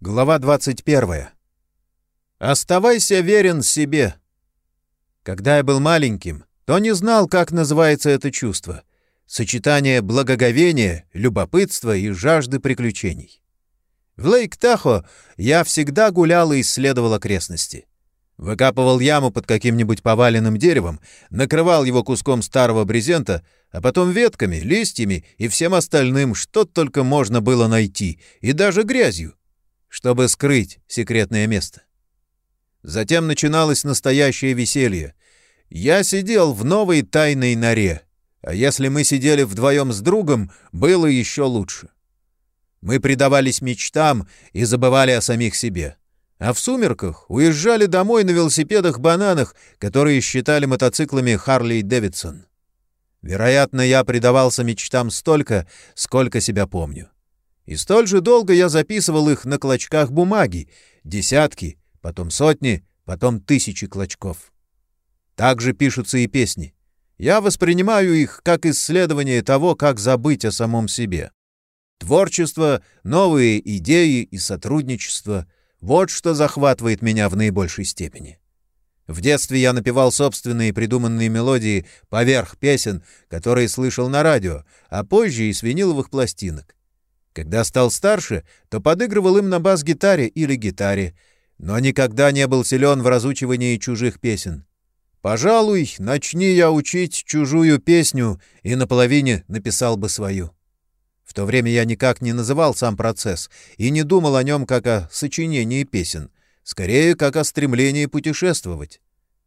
Глава 21. Оставайся верен себе. Когда я был маленьким, то не знал, как называется это чувство. Сочетание благоговения, любопытства и жажды приключений. В Лейк-Тахо я всегда гулял и исследовал окрестности. Выкапывал яму под каким-нибудь поваленным деревом, накрывал его куском старого брезента, а потом ветками, листьями и всем остальным, что только можно было найти, и даже грязью чтобы скрыть секретное место. Затем начиналось настоящее веселье. Я сидел в новой тайной норе, а если мы сидели вдвоем с другом, было еще лучше. Мы предавались мечтам и забывали о самих себе. А в сумерках уезжали домой на велосипедах-бананах, которые считали мотоциклами Харли Дэвидсон. Вероятно, я предавался мечтам столько, сколько себя помню. И столь же долго я записывал их на клочках бумаги, десятки, потом сотни, потом тысячи клочков. Так же пишутся и песни. Я воспринимаю их как исследование того, как забыть о самом себе. Творчество, новые идеи и сотрудничество — вот что захватывает меня в наибольшей степени. В детстве я напевал собственные придуманные мелодии поверх песен, которые слышал на радио, а позже и с виниловых пластинок. Когда стал старше, то подыгрывал им на бас-гитаре или гитаре, но никогда не был силен в разучивании чужих песен. Пожалуй, начни я учить чужую песню, и наполовине написал бы свою. В то время я никак не называл сам процесс и не думал о нем как о сочинении песен, скорее как о стремлении путешествовать.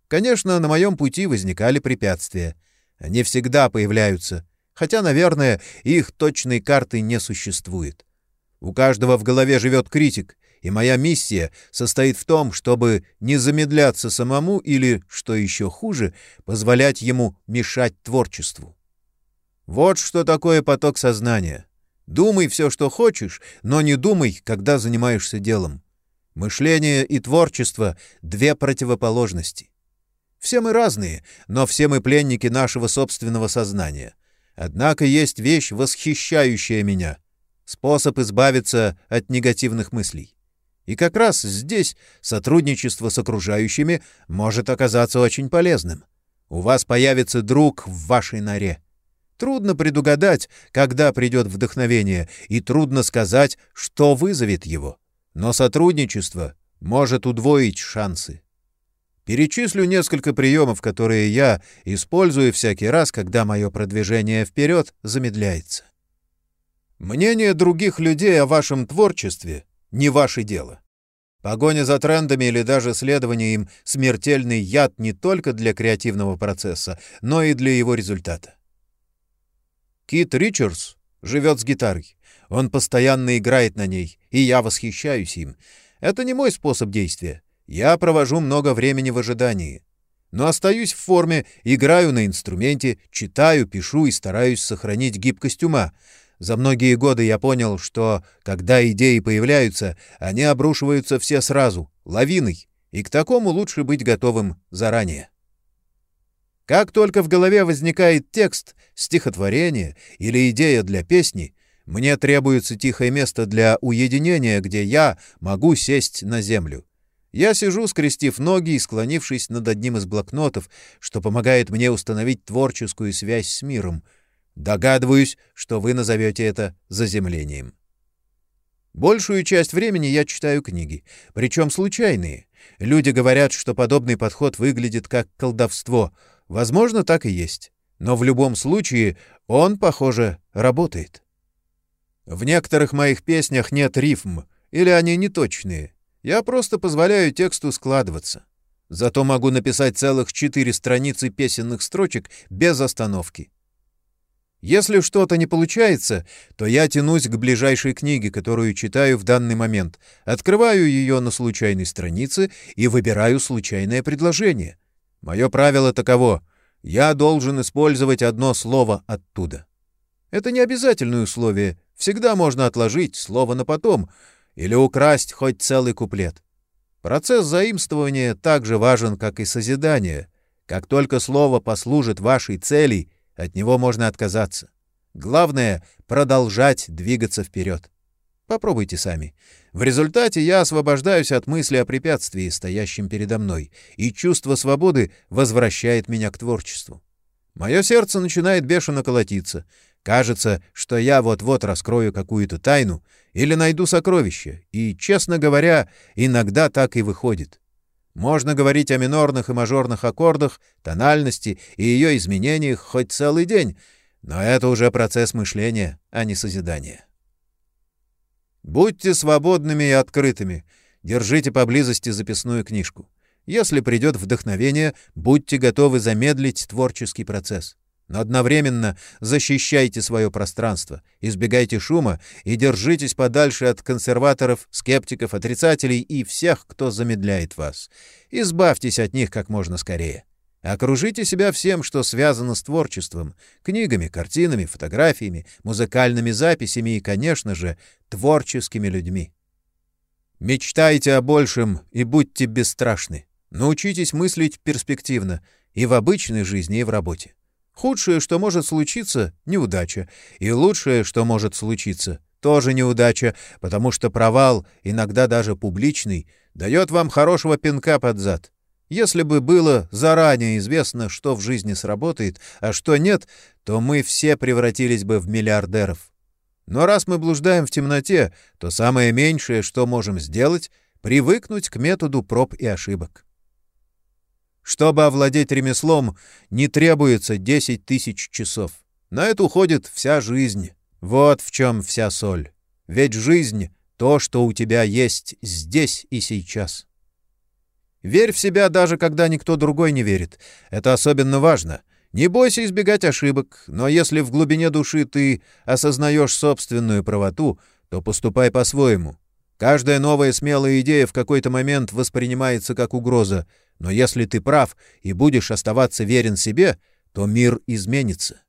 Конечно, на моем пути возникали препятствия. Они всегда появляются — хотя, наверное, их точной карты не существует. У каждого в голове живет критик, и моя миссия состоит в том, чтобы не замедляться самому или, что еще хуже, позволять ему мешать творчеству. Вот что такое поток сознания. Думай все, что хочешь, но не думай, когда занимаешься делом. Мышление и творчество — две противоположности. Все мы разные, но все мы пленники нашего собственного сознания. Однако есть вещь, восхищающая меня — способ избавиться от негативных мыслей. И как раз здесь сотрудничество с окружающими может оказаться очень полезным. У вас появится друг в вашей норе. Трудно предугадать, когда придет вдохновение, и трудно сказать, что вызовет его. Но сотрудничество может удвоить шансы. Перечислю несколько приемов, которые я использую всякий раз, когда мое продвижение вперед замедляется. Мнение других людей о вашем творчестве — не ваше дело. Погоня за трендами или даже следование им — смертельный яд не только для креативного процесса, но и для его результата. Кит Ричардс живет с гитарой. Он постоянно играет на ней, и я восхищаюсь им. Это не мой способ действия. Я провожу много времени в ожидании. Но остаюсь в форме, играю на инструменте, читаю, пишу и стараюсь сохранить гибкость ума. За многие годы я понял, что, когда идеи появляются, они обрушиваются все сразу, лавиной, и к такому лучше быть готовым заранее. Как только в голове возникает текст, стихотворение или идея для песни, мне требуется тихое место для уединения, где я могу сесть на землю. Я сижу, скрестив ноги и склонившись над одним из блокнотов, что помогает мне установить творческую связь с миром. Догадываюсь, что вы назовете это заземлением. Большую часть времени я читаю книги, причем случайные. Люди говорят, что подобный подход выглядит как колдовство. Возможно, так и есть. Но в любом случае он, похоже, работает. В некоторых моих песнях нет рифм, или они неточные. Я просто позволяю тексту складываться. Зато могу написать целых четыре страницы песенных строчек без остановки. Если что-то не получается, то я тянусь к ближайшей книге, которую читаю в данный момент, открываю ее на случайной странице и выбираю случайное предложение. Мое правило таково — я должен использовать одно слово оттуда. Это не обязательное условие, всегда можно отложить слово на потом — или украсть хоть целый куплет. Процесс заимствования так же важен, как и созидание. Как только слово послужит вашей цели, от него можно отказаться. Главное — продолжать двигаться вперед. Попробуйте сами. В результате я освобождаюсь от мысли о препятствии, стоящем передо мной, и чувство свободы возвращает меня к творчеству. Мое сердце начинает бешено колотиться. Кажется, что я вот-вот раскрою какую-то тайну или найду сокровище, и, честно говоря, иногда так и выходит. Можно говорить о минорных и мажорных аккордах, тональности и ее изменениях хоть целый день, но это уже процесс мышления, а не созидания. Будьте свободными и открытыми. Держите поблизости записную книжку. Если придет вдохновение, будьте готовы замедлить творческий процесс. Но одновременно защищайте свое пространство, избегайте шума и держитесь подальше от консерваторов, скептиков, отрицателей и всех, кто замедляет вас. Избавьтесь от них как можно скорее. Окружите себя всем, что связано с творчеством — книгами, картинами, фотографиями, музыкальными записями и, конечно же, творческими людьми. Мечтайте о большем и будьте бесстрашны. Научитесь мыслить перспективно и в обычной жизни, и в работе. Худшее, что может случиться — неудача, и лучшее, что может случиться — тоже неудача, потому что провал, иногда даже публичный, дает вам хорошего пинка под зад. Если бы было заранее известно, что в жизни сработает, а что нет, то мы все превратились бы в миллиардеров. Но раз мы блуждаем в темноте, то самое меньшее, что можем сделать — привыкнуть к методу проб и ошибок. Чтобы овладеть ремеслом, не требуется 10 тысяч часов. На это уходит вся жизнь. Вот в чем вся соль. Ведь жизнь — то, что у тебя есть здесь и сейчас. Верь в себя, даже когда никто другой не верит. Это особенно важно. Не бойся избегать ошибок, но если в глубине души ты осознаешь собственную правоту, то поступай по-своему. Каждая новая смелая идея в какой-то момент воспринимается как угроза, но если ты прав и будешь оставаться верен себе, то мир изменится.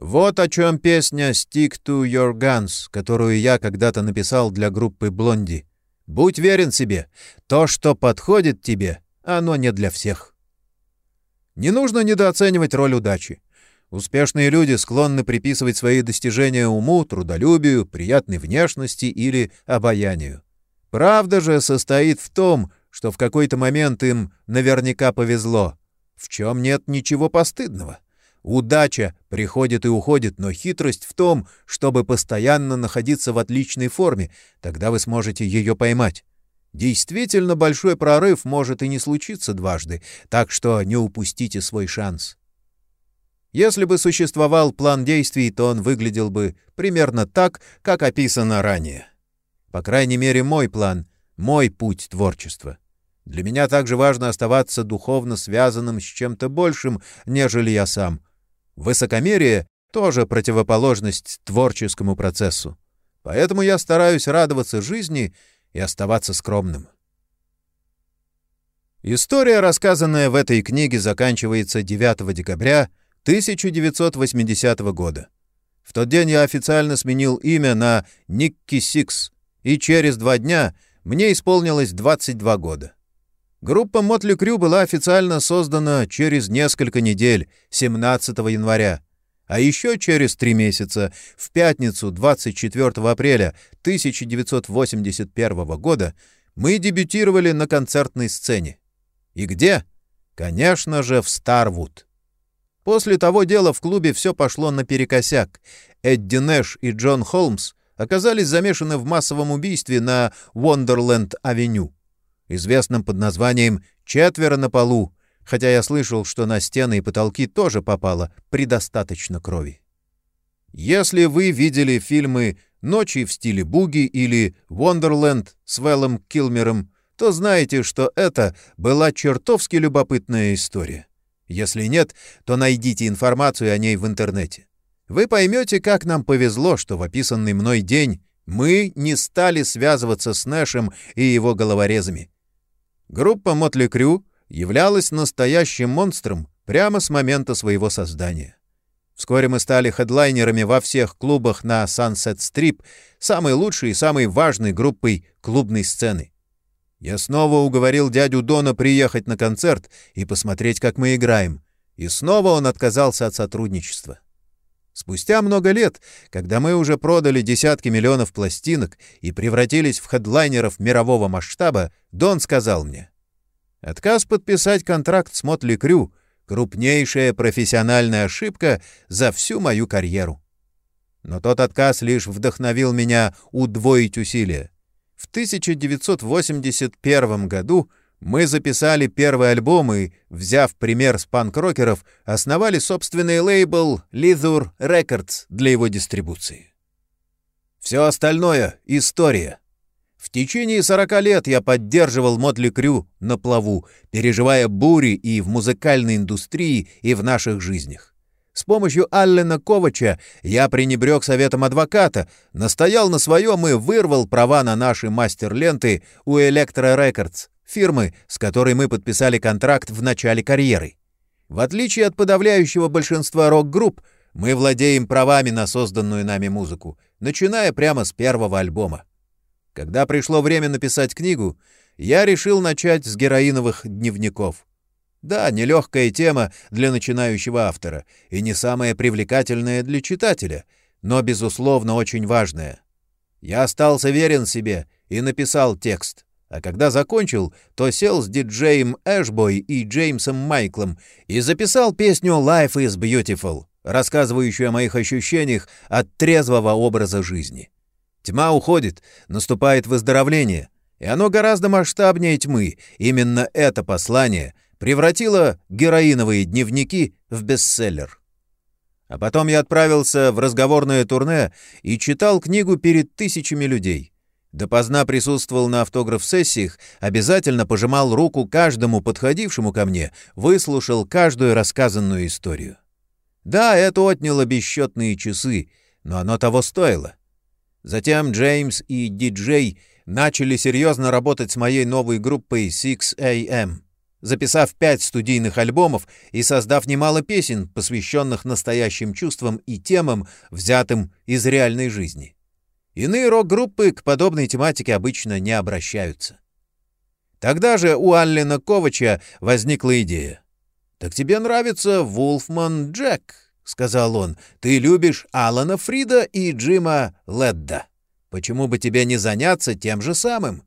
Вот о чем песня «Stick to your guns», которую я когда-то написал для группы «Блонди». Будь верен себе. То, что подходит тебе, оно не для всех. Не нужно недооценивать роль удачи. Успешные люди склонны приписывать свои достижения уму, трудолюбию, приятной внешности или обаянию. Правда же состоит в том, что в какой-то момент им наверняка повезло, в чем нет ничего постыдного. Удача приходит и уходит, но хитрость в том, чтобы постоянно находиться в отличной форме, тогда вы сможете ее поймать. Действительно большой прорыв может и не случиться дважды, так что не упустите свой шанс. Если бы существовал план действий, то он выглядел бы примерно так, как описано ранее. По крайней мере, мой план, мой путь творчества. Для меня также важно оставаться духовно связанным с чем-то большим, нежели я сам — Высокомерие — тоже противоположность творческому процессу. Поэтому я стараюсь радоваться жизни и оставаться скромным. История, рассказанная в этой книге, заканчивается 9 декабря 1980 года. В тот день я официально сменил имя на Никки Сикс, и через два дня мне исполнилось 22 года. Группа Мотли Крю была официально создана через несколько недель, 17 января. А еще через три месяца, в пятницу 24 апреля 1981 года, мы дебютировали на концертной сцене. И где? Конечно же, в Старвуд. После того дела в клубе все пошло наперекосяк. Эдди Нэш и Джон Холмс оказались замешаны в массовом убийстве на Вондерленд-авеню известном под названием «Четверо на полу», хотя я слышал, что на стены и потолки тоже попало предостаточно крови. Если вы видели фильмы «Ночи в стиле буги» или «Вондерленд» с Вэллом Килмером, то знаете, что это была чертовски любопытная история. Если нет, то найдите информацию о ней в интернете. Вы поймете, как нам повезло, что в описанный мной день мы не стали связываться с Нэшем и его головорезами. Группа Мотли Крю являлась настоящим монстром прямо с момента своего создания. Вскоре мы стали хедлайнерами во всех клубах на Sunset Strip, самой лучшей и самой важной группой клубной сцены. Я снова уговорил дядю Дона приехать на концерт и посмотреть, как мы играем, и снова он отказался от сотрудничества. Спустя много лет, когда мы уже продали десятки миллионов пластинок и превратились в хедлайнеров мирового масштаба, Дон сказал мне, «Отказ подписать контракт с Мотли Крю — крупнейшая профессиональная ошибка за всю мою карьеру». Но тот отказ лишь вдохновил меня удвоить усилия. В 1981 году мы записали первый альбом и, взяв пример с панк-рокеров, основали собственный лейбл Lithur Records для его дистрибуции. Все остальное — история. В течение 40 лет я поддерживал Мотли Крю на плаву, переживая бури и в музыкальной индустрии, и в наших жизнях. С помощью Аллена Ковача я пренебрег советом адвоката, настоял на своем и вырвал права на наши мастер-ленты у Electro Records, фирмы, с которой мы подписали контракт в начале карьеры. В отличие от подавляющего большинства рок-групп, мы владеем правами на созданную нами музыку, начиная прямо с первого альбома. Когда пришло время написать книгу, я решил начать с героиновых дневников. Да, нелегкая тема для начинающего автора и не самая привлекательная для читателя, но, безусловно, очень важная. Я остался верен себе и написал текст — а когда закончил, то сел с диджеем Эшбой и Джеймсом Майклом и записал песню «Life is Beautiful», рассказывающую о моих ощущениях от трезвого образа жизни. Тьма уходит, наступает выздоровление, и оно гораздо масштабнее тьмы. Именно это послание превратило героиновые дневники в бестселлер. А потом я отправился в разговорное турне и читал книгу перед тысячами людей. Допоздна присутствовал на автограф-сессиях, обязательно пожимал руку каждому подходившему ко мне, выслушал каждую рассказанную историю. Да, это отняло бесчетные часы, но оно того стоило. Затем Джеймс и диджей начали серьезно работать с моей новой группой 6AM, записав пять студийных альбомов и создав немало песен, посвященных настоящим чувствам и темам, взятым из реальной жизни. Иные рок-группы к подобной тематике обычно не обращаются. Тогда же у Аллена Ковача возникла идея. «Так тебе нравится Вулфман Джек», — сказал он. «Ты любишь Алана Фрида и Джима Ледда. Почему бы тебе не заняться тем же самым?»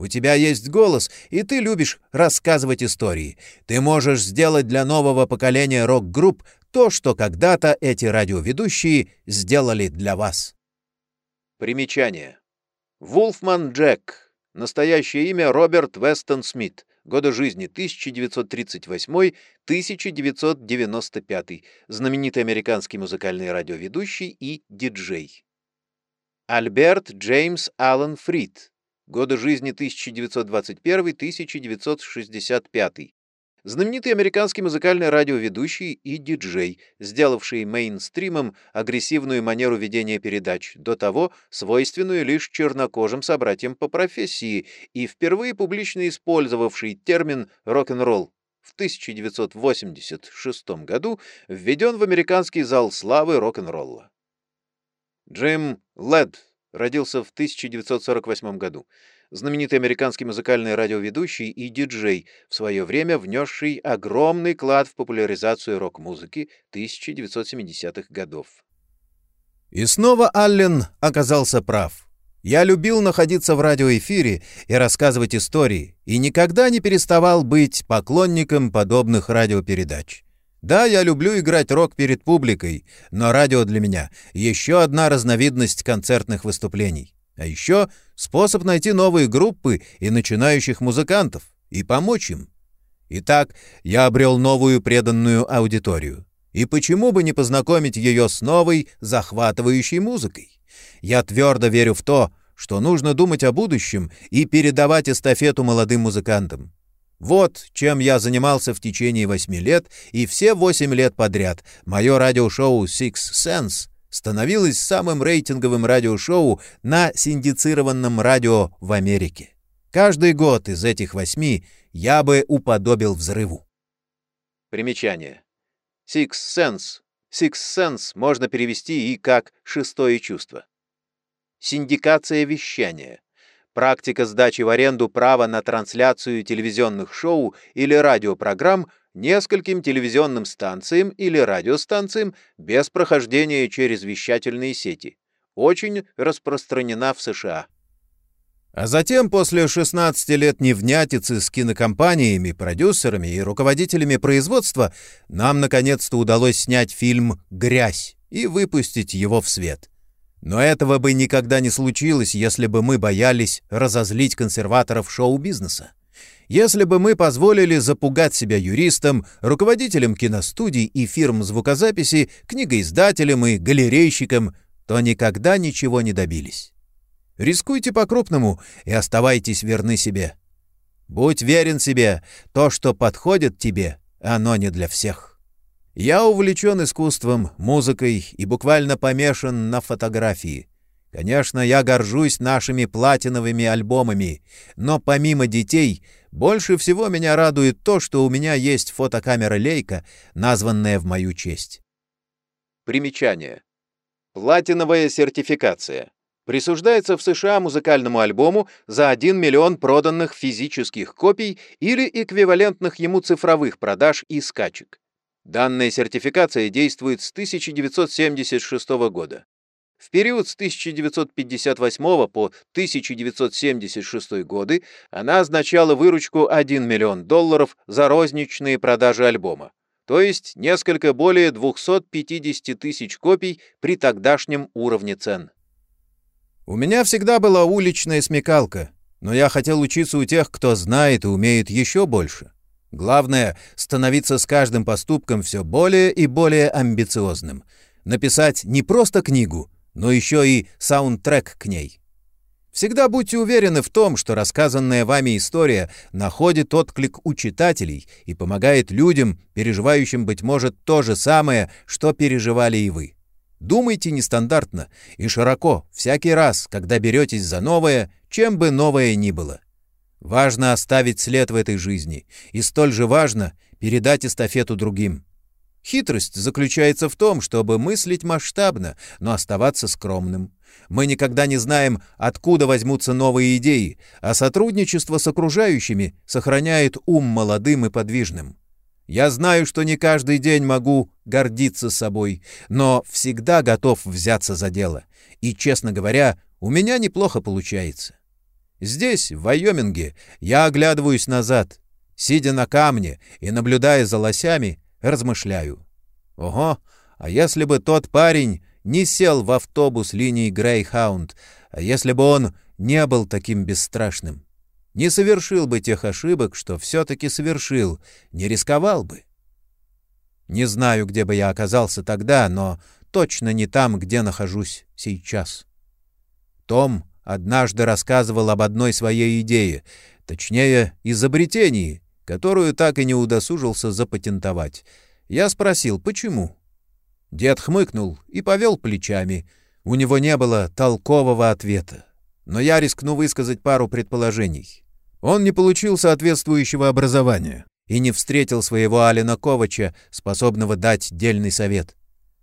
У тебя есть голос, и ты любишь рассказывать истории. Ты можешь сделать для нового поколения рок-групп то, что когда-то эти радиоведущие сделали для вас. Примечание. Вулфман Джек. Настоящее имя Роберт Вестон Смит. Годы жизни 1938-1995. Знаменитый американский музыкальный радиоведущий и диджей. Альберт Джеймс Аллен Фрид. Годы жизни 1921-1965 знаменитый американский музыкальный радиоведущий и диджей, сделавший мейнстримом агрессивную манеру ведения передач, до того свойственную лишь чернокожим собратьям по профессии и впервые публично использовавший термин «рок-н-ролл». В 1986 году введен в американский зал славы рок-н-ролла. Джим Лед родился в 1948 году знаменитый американский музыкальный радиоведущий и диджей, в свое время внесший огромный клад в популяризацию рок-музыки 1970-х годов. И снова Аллен оказался прав. Я любил находиться в радиоэфире и рассказывать истории, и никогда не переставал быть поклонником подобных радиопередач. Да, я люблю играть рок перед публикой, но радио для меня — еще одна разновидность концертных выступлений. А еще способ найти новые группы и начинающих музыкантов и помочь им. Итак, я обрел новую преданную аудиторию. И почему бы не познакомить ее с новой, захватывающей музыкой? Я твердо верю в то, что нужно думать о будущем и передавать эстафету молодым музыкантам. Вот чем я занимался в течение восьми лет, и все восемь лет подряд мое радиошоу «Six Sense» становилось самым рейтинговым радиошоу на синдицированном радио в Америке. Каждый год из этих восьми я бы уподобил взрыву. Примечание. Six Sense. Six Sense можно перевести и как «шестое чувство». Синдикация вещания. Практика сдачи в аренду права на трансляцию телевизионных шоу или радиопрограмм нескольким телевизионным станциям или радиостанциям без прохождения через вещательные сети. Очень распространена в США. А затем, после 16 лет невнятицы с кинокомпаниями, продюсерами и руководителями производства, нам наконец-то удалось снять фильм «Грязь» и выпустить его в свет. Но этого бы никогда не случилось, если бы мы боялись разозлить консерваторов шоу-бизнеса. Если бы мы позволили запугать себя юристам, руководителям киностудий и фирм звукозаписи, книгоиздателям и галерейщикам, то никогда ничего не добились. Рискуйте по-крупному и оставайтесь верны себе. Будь верен себе, то, что подходит тебе, оно не для всех. Я увлечен искусством, музыкой и буквально помешан на фотографии. Конечно, я горжусь нашими платиновыми альбомами, но помимо детей, больше всего меня радует то, что у меня есть фотокамера «Лейка», названная в мою честь. Примечание. Платиновая сертификация присуждается в США музыкальному альбому за 1 миллион проданных физических копий или эквивалентных ему цифровых продаж и скачек. Данная сертификация действует с 1976 года. В период с 1958 по 1976 годы она означала выручку 1 миллион долларов за розничные продажи альбома, то есть несколько более 250 тысяч копий при тогдашнем уровне цен. У меня всегда была уличная смекалка, но я хотел учиться у тех, кто знает и умеет еще больше. Главное — становиться с каждым поступком все более и более амбициозным. Написать не просто книгу, но еще и саундтрек к ней. Всегда будьте уверены в том, что рассказанная вами история находит отклик у читателей и помогает людям, переживающим, быть может, то же самое, что переживали и вы. Думайте нестандартно и широко всякий раз, когда беретесь за новое, чем бы новое ни было. Важно оставить след в этой жизни, и столь же важно передать эстафету другим. Хитрость заключается в том, чтобы мыслить масштабно, но оставаться скромным. Мы никогда не знаем, откуда возьмутся новые идеи, а сотрудничество с окружающими сохраняет ум молодым и подвижным. Я знаю, что не каждый день могу гордиться собой, но всегда готов взяться за дело. И, честно говоря, у меня неплохо получается. Здесь, в Вайоминге, я оглядываюсь назад, сидя на камне и наблюдая за лосями, размышляю. Ого, а если бы тот парень не сел в автобус линии Грейхаунд, а если бы он не был таким бесстрашным? не совершил бы тех ошибок, что все-таки совершил, не рисковал бы. Не знаю, где бы я оказался тогда, но точно не там, где нахожусь сейчас. Том однажды рассказывал об одной своей идее, точнее, изобретении, которую так и не удосужился запатентовать. Я спросил, почему? Дед хмыкнул и повел плечами. У него не было толкового ответа но я рискну высказать пару предположений. Он не получил соответствующего образования и не встретил своего Алина Ковача, способного дать дельный совет.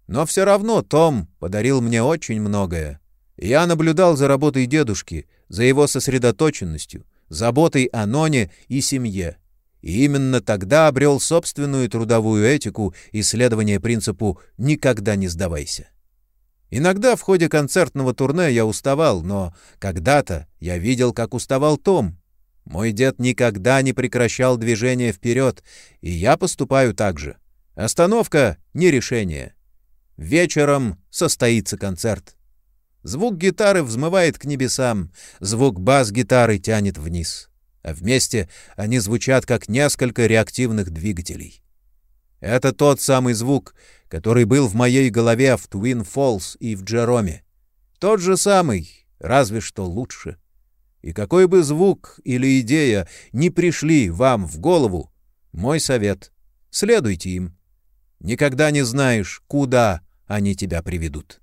Но все равно Том подарил мне очень многое. Я наблюдал за работой дедушки, за его сосредоточенностью, заботой о Ноне и семье. И именно тогда обрел собственную трудовую этику и следование принципу «никогда не сдавайся». Иногда в ходе концертного турне я уставал, но когда-то я видел, как уставал Том. Мой дед никогда не прекращал движение вперед, и я поступаю так же. Остановка — не решение. Вечером состоится концерт. Звук гитары взмывает к небесам, звук бас-гитары тянет вниз. А вместе они звучат как несколько реактивных двигателей. Это тот самый звук, который был в моей голове в Твин Фолс и в Джероме. Тот же самый, разве что лучше. И какой бы звук или идея не пришли вам в голову, мой совет — следуйте им. Никогда не знаешь, куда они тебя приведут.